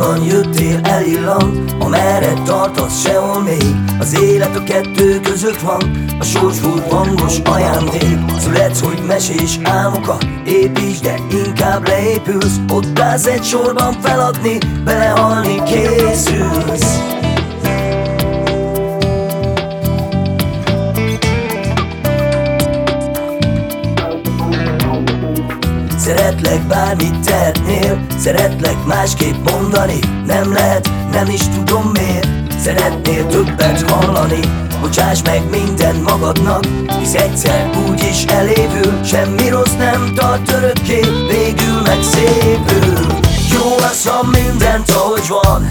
Honnan jöttél, elillant Amerre tartasz, sehol még. Az élet a kettő között van A sors volt hangos ajándék. Születsz, hogy mesés álmokat építs De inkább leépülsz. Ott állsz egy sorban feladni Belehalni készülsz Szeretlek bármit tehetnél Szeretlek másképp mondani. Nem lehet, nem is tudom miért. Szeretnél többet hallani. Bocsáss meg minden magadnak Hisz egyszer úgy is elévül. Semmi rossz nem tart örökké Végül meg szépül. Jó az, ha mindent ahogy van.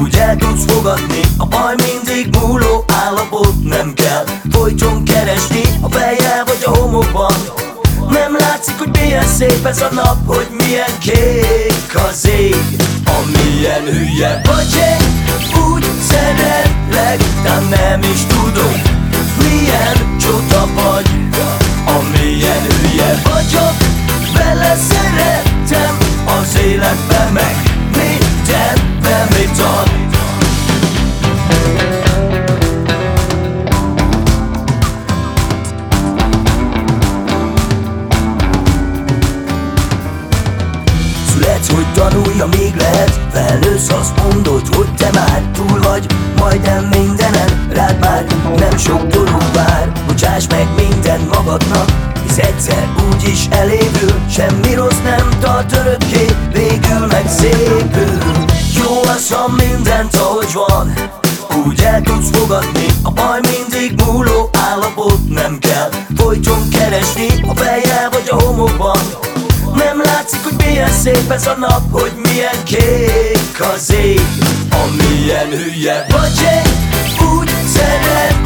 Úgy el tudsz fogadni A baj mindig múló állapot Nem kell. Folyton keresni A fejjel vagy a látszik, hogy milyen szép ez a nap Hogy milyen kék az ég. Amilyen hülye vagy én Úgy szeretlek, de nem is tudom Milyen csoda vagy tanulja, még lehet. Felnősz, azt mondod, hogy te már túl vagy. Majdnem mindenen, rád már nem sok dolog vár. Bocsáss meg minden magadnak Hisz egyszer úgy is elévül. Semmi rossz nem tart örökké Végül meg szépül. Jó az, ha mindent ahogy van. Úgy el tudsz fogadni A baj mindig múló állapot Nem kell. Folyton keresni A fejjel vagy a homokban. Nem látszik, milyen szép ez a nap Hogy milyen kék az ég. Amilyen hülye vagy én Úgy szeretlek,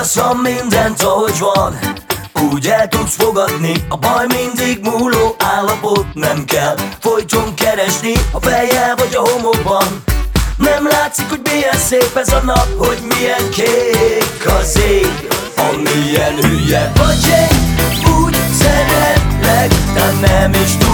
Jó az, ha mindent ahogy van. Úgy el tudsz fogadni A baj mindig múló állapot Nem kell folyton keresni. A fejjel vagy a homokban. Nem látszik, hogy milyen szép ez a nap Hogy milyen kék az ég Amilyen hülye vagy én. Úgy szeretlek, de nem is tudom